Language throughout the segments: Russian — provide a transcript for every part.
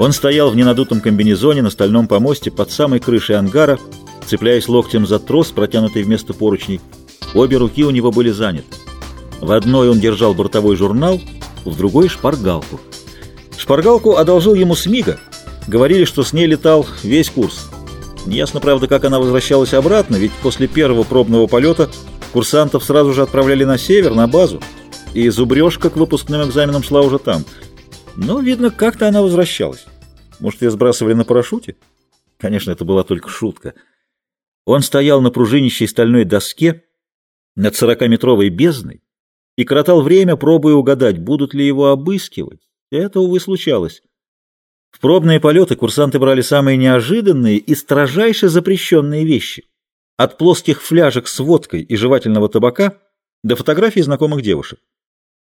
Он стоял в ненадутом комбинезоне на стальном помосте под самой крышей ангара, цепляясь локтем за трос, протянутый вместо поручней. Обе руки у него были заняты. В одной он держал бортовой журнал, в другой — шпаргалку. Шпаргалку одолжил ему Смига. Говорили, что с ней летал весь курс. Неясно, правда, как она возвращалась обратно, ведь после первого пробного полета курсантов сразу же отправляли на север, на базу, и зубрежка к выпускным экзаменам шла уже там. Но, видно, как-то она возвращалась. Может, ее сбрасывали на парашюте? Конечно, это была только шутка. Он стоял на пружинищей стальной доске над сорокаметровой бездной и коротал время, пробуя угадать, будут ли его обыскивать. Это, увы, случалось. В пробные полеты курсанты брали самые неожиданные и строжайше запрещенные вещи. От плоских фляжек с водкой и жевательного табака до фотографий знакомых девушек.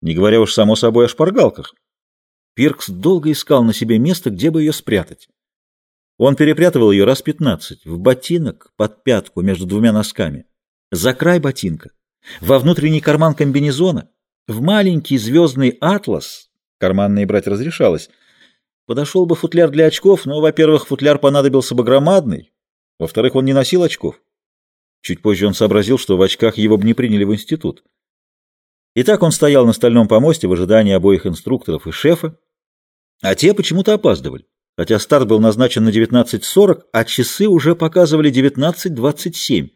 Не говоря уж, само собой, о шпаргалках. Пиркс долго искал на себе место, где бы ее спрятать. Он перепрятывал ее раз пятнадцать, в ботинок, под пятку, между двумя носками, за край ботинка, во внутренний карман комбинезона, в маленький звездный атлас, карманные брать разрешалось, подошел бы футляр для очков, но, во-первых, футляр понадобился бы громадный, во-вторых, он не носил очков. Чуть позже он сообразил, что в очках его бы не приняли в институт. Итак, он стоял на стальном помосте в ожидании обоих инструкторов и шефа, а те почему-то опаздывали, хотя старт был назначен на 19.40, а часы уже показывали 19.27.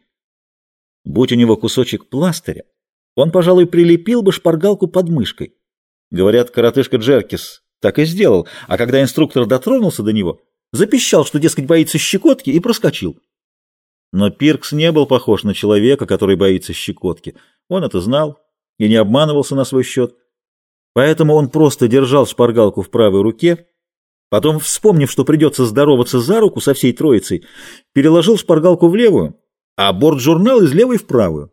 Будь у него кусочек пластыря, он, пожалуй, прилепил бы шпаргалку под мышкой. Говорят, коротышка Джеркис так и сделал, а когда инструктор дотронулся до него, запищал, что, дескать, боится щекотки, и проскочил. Но Пиркс не был похож на человека, который боится щекотки. Он это знал и не обманывался на свой счет. Поэтому он просто держал шпаргалку в правой руке, потом, вспомнив, что придется здороваться за руку со всей троицей, переложил шпаргалку в левую, а борт-журнал из левой в правую.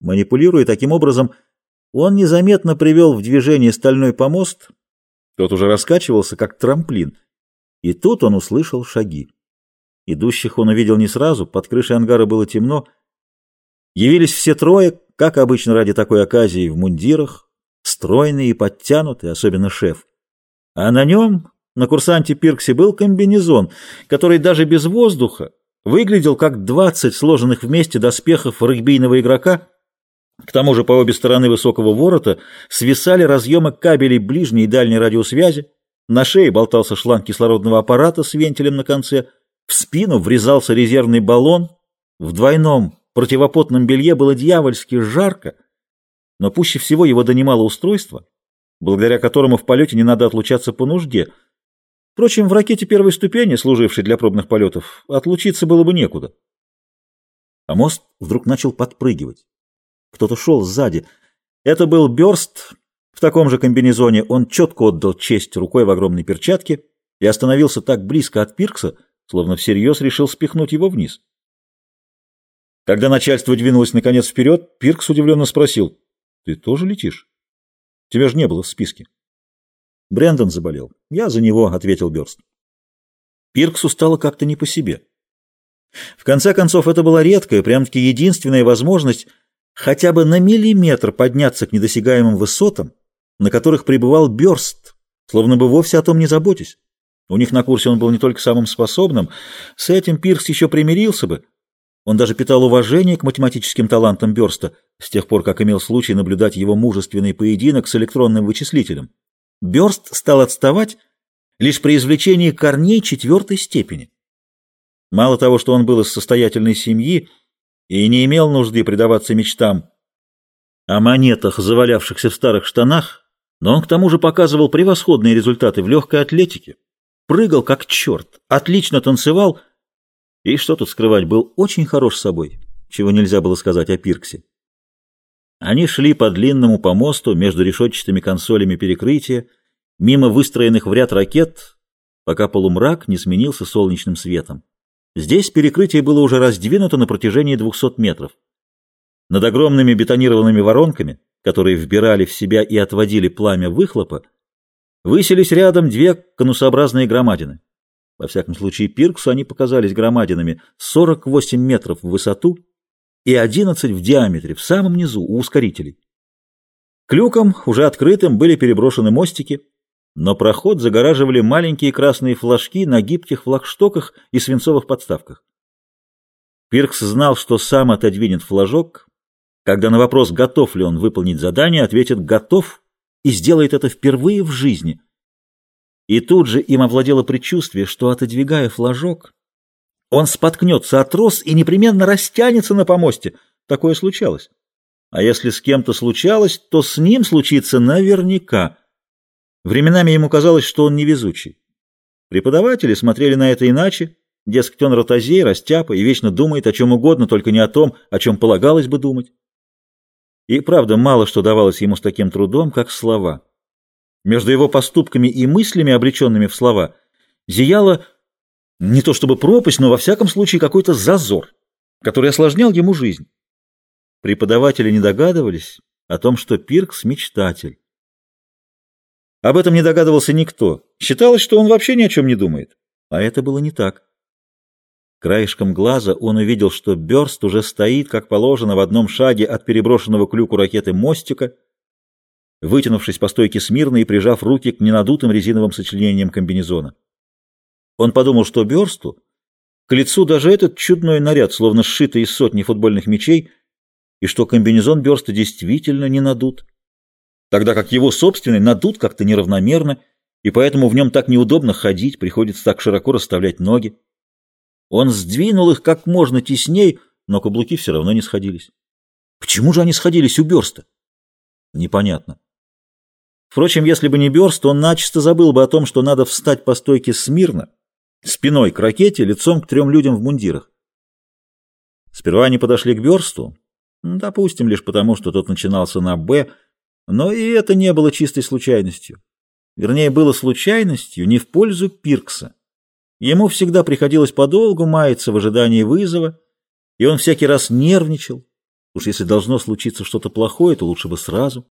Манипулируя таким образом, он незаметно привел в движение стальной помост, тот уже раскачивался, как трамплин, и тут он услышал шаги. Идущих он увидел не сразу, под крышей ангара было темно. Явились все трое, как обычно ради такой оказии, в мундирах, стройный и подтянутый, особенно шеф. А на нем, на курсанте Пирксе, был комбинезон, который даже без воздуха выглядел как двадцать сложенных вместе доспехов регбийного игрока. К тому же по обе стороны высокого ворота свисали разъемы кабелей ближней и дальней радиосвязи, на шее болтался шланг кислородного аппарата с вентилем на конце, в спину врезался резервный баллон, в двойном противопотном белье было дьявольски жарко, но пуще всего его донимало устройство, благодаря которому в полете не надо отлучаться по нужде. Впрочем, в ракете первой ступени, служившей для пробных полетов, отлучиться было бы некуда. А мост вдруг начал подпрыгивать. Кто-то шел сзади. Это был Бёрст в таком же комбинезоне. Он четко отдал честь рукой в огромной перчатке и остановился так близко от Пиркса, словно всерьез решил спихнуть его вниз. Когда начальство двинулось наконец вперед, Пиркс удивленно спросил — ты тоже летишь? Тебя же не было в списке. Брэндон заболел. Я за него, — ответил Бёрст. Пирксу стало как-то не по себе. В конце концов, это была редкая, прям-таки единственная возможность хотя бы на миллиметр подняться к недосягаемым высотам, на которых пребывал Бёрст, словно бы вовсе о том не заботясь. У них на курсе он был не только самым способным, с этим Пиркс еще примирился бы, он даже питал уважение к математическим талантам Бёрста с тех пор, как имел случай наблюдать его мужественный поединок с электронным вычислителем. Бёрст стал отставать лишь при извлечении корней четвертой степени. Мало того, что он был из состоятельной семьи и не имел нужды предаваться мечтам о монетах, завалявшихся в старых штанах, но он к тому же показывал превосходные результаты в легкой атлетике, прыгал как черт, отлично танцевал — и что тут скрывать, был очень хорош собой, чего нельзя было сказать о Пирксе. Они шли по длинному помосту между решетчатыми консолями перекрытия, мимо выстроенных в ряд ракет, пока полумрак не сменился солнечным светом. Здесь перекрытие было уже раздвинуто на протяжении 200 метров. Над огромными бетонированными воронками, которые вбирали в себя и отводили пламя выхлопа, высились рядом две конусообразные громадины. Во всяком случае, Пирксу они показались громадинами 48 метров в высоту и 11 в диаметре, в самом низу, у ускорителей. К люкам, уже открытым, были переброшены мостики. но проход загораживали маленькие красные флажки на гибких флагштоках и свинцовых подставках. Пиркс знал, что сам отодвинет флажок, когда на вопрос, готов ли он выполнить задание, ответит «готов» и сделает это впервые в жизни. И тут же им овладело предчувствие, что, отодвигая флажок, он споткнется от трос и непременно растянется на помосте. Такое случалось. А если с кем-то случалось, то с ним случится наверняка. Временами ему казалось, что он невезучий. Преподаватели смотрели на это иначе. Дескать, он ротозей, растяпа и вечно думает о чем угодно, только не о том, о чем полагалось бы думать. И правда, мало что давалось ему с таким трудом, как слова. Между его поступками и мыслями, обреченными в слова, зияла не то чтобы пропасть, но во всяком случае какой-то зазор, который осложнял ему жизнь. Преподаватели не догадывались о том, что Пиркс — мечтатель. Об этом не догадывался никто. Считалось, что он вообще ни о чем не думает. А это было не так. Краешком глаза он увидел, что Бёрст уже стоит, как положено, в одном шаге от переброшенного к люку ракеты мостика, вытянувшись по стойке смирно и прижав руки к ненадутым резиновым сочленениям комбинезона. Он подумал, что Бёрсту к лицу даже этот чудной наряд, словно сшитый из сотни футбольных мячей, и что комбинезон Бёрста действительно не надут тогда как его собственный надут как-то неравномерно, и поэтому в нем так неудобно ходить, приходится так широко расставлять ноги. Он сдвинул их как можно тесней, но каблуки все равно не сходились. Почему же они сходились у Бёрста? Непонятно. Впрочем, если бы не Бёрст, он начисто забыл бы о том, что надо встать по стойке смирно, спиной к ракете, лицом к трем людям в мундирах. Сперва они подошли к Бёрсту, допустим, лишь потому, что тот начинался на «Б», но и это не было чистой случайностью. Вернее, было случайностью не в пользу Пиркса. Ему всегда приходилось подолгу маяться в ожидании вызова, и он всякий раз нервничал. Уж если должно случиться что-то плохое, то лучше бы сразу.